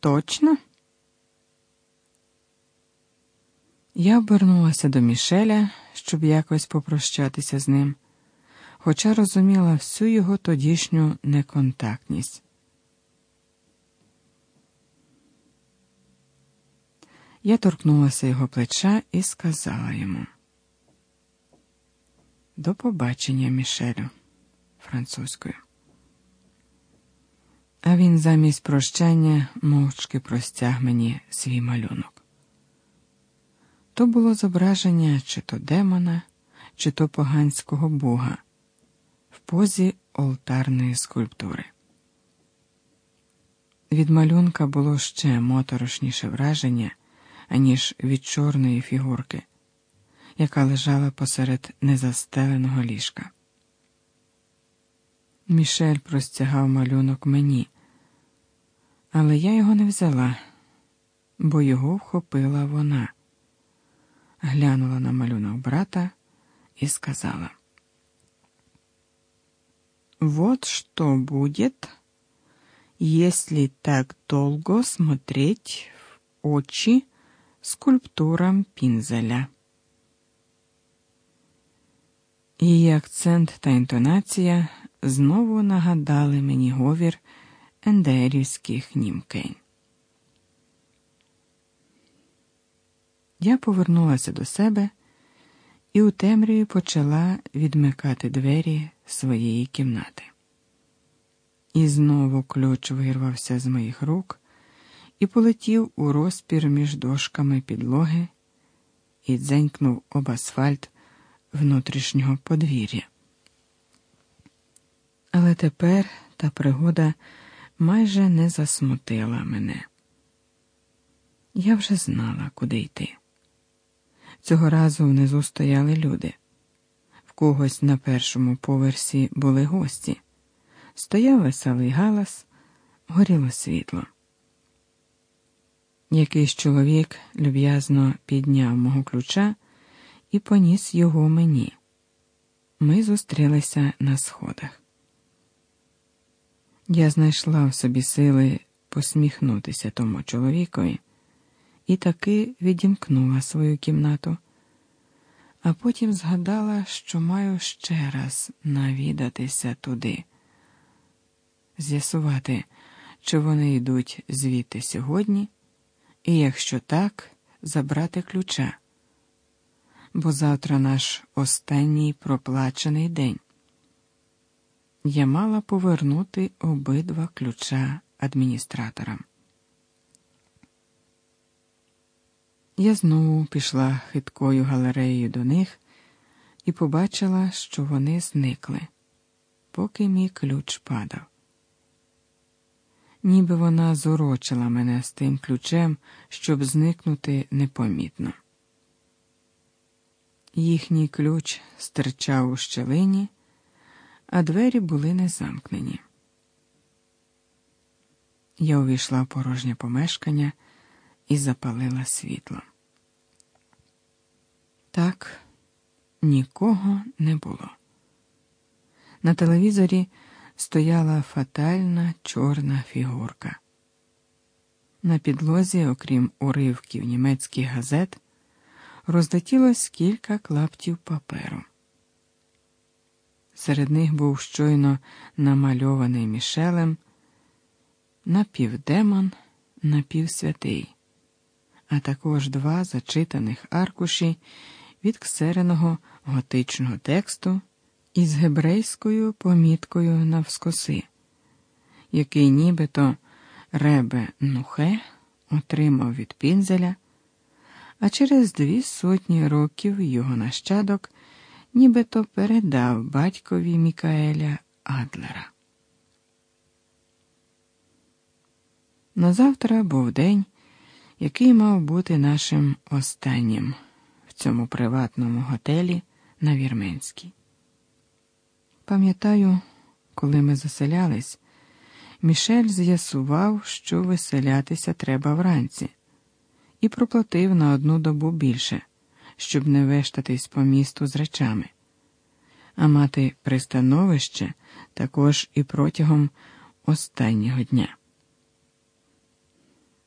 Точно? Я обернулася до Мішеля, щоб якось попрощатися з ним, хоча розуміла всю його тодішню неконтактність. Я торкнулася його плеча і сказала йому. До побачення, Мішелю, французькою. А він замість прощання мовчки простяг мені свій малюнок. То було зображення чи то демона, чи то поганського бога в позі олтарної скульптури. Від малюнка було ще моторошніше враження, аніж від чорної фігурки яка лежала посеред незастеленого ліжка. Мішель простягав малюнок мені, але я його не взяла, бо його вхопила вона, глянула на малюнок брата і сказала. Вот что будет, если так долго смотреть в очи скульптурам Пинзеля. Її акцент та інтонація знову нагадали мені говір ендерівських німкень. Я повернулася до себе і у темряві почала відмикати двері своєї кімнати. І знову ключ вирвався з моїх рук і полетів у розпір між дошками підлоги і дзенькнув об асфальт внутрішнього подвір'я. Але тепер та пригода майже не засмутила мене. Я вже знала, куди йти. Цього разу внизу стояли люди. В когось на першому поверсі були гості. Стояв веселий галас, горіло світло. Якийсь чоловік люб'язно підняв мого ключа і поніс його мені. Ми зустрілися на сходах. Я знайшла в собі сили посміхнутися тому чоловікові і таки відімкнула свою кімнату, а потім згадала, що маю ще раз навідатися туди, з'ясувати, чи вони йдуть звідти сьогодні, і якщо так, забрати ключа бо завтра наш останній проплачений день. Я мала повернути обидва ключа адміністраторам. Я знову пішла хиткою галереєю до них і побачила, що вони зникли, поки мій ключ падав. Ніби вона зорочила мене з тим ключем, щоб зникнути непомітно. Їхній ключ стирчав у щелині, а двері були не замкнені. Я увійшла в порожнє помешкання і запалила світло. Так, нікого не було. На телевізорі стояла фатальна чорна фігурка. На підлозі, окрім уривків німецьких газет розлетілось кілька клаптів паперу. Серед них був щойно намальований мішелем напівдемон, напівсвятий, а також два зачитаних аркуші від ксереного готичного тексту із гебрейською поміткою навскоси, який нібито Ребе Нухе отримав від пінзеля а через дві сотні років його нащадок нібито передав батькові Мікаеля Адлера. Назавтра був день, який мав бути нашим останнім в цьому приватному готелі на Вірменській. Пам'ятаю, коли ми заселялись, Мішель з'ясував, що виселятися треба вранці і проплатив на одну добу більше, щоб не вештатись по місту з речами, а мати пристановище також і протягом останнього дня.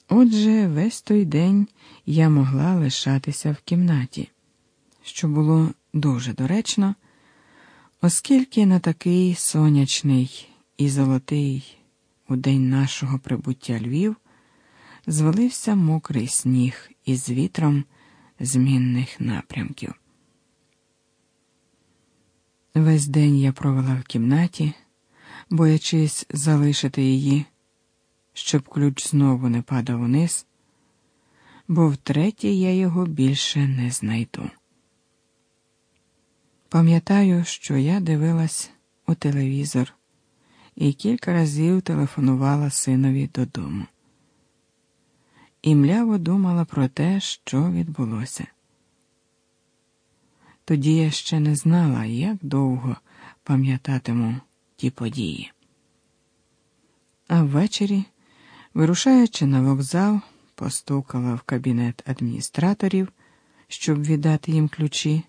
Отже, весь той день я могла лишатися в кімнаті, що було дуже доречно, оскільки на такий сонячний і золотий у день нашого прибуття Львів звалився мокрий сніг із вітром змінних напрямків. Весь день я провела в кімнаті, боячись залишити її, щоб ключ знову не падав униз, бо втретє я його більше не знайду. Пам'ятаю, що я дивилась у телевізор і кілька разів телефонувала синові додому. І мляво думала про те, що відбулося. Тоді я ще не знала, як довго пам'ятатиму ті події. А ввечері, вирушаючи на вокзал, постукала в кабінет адміністраторів, щоб віддати їм ключі.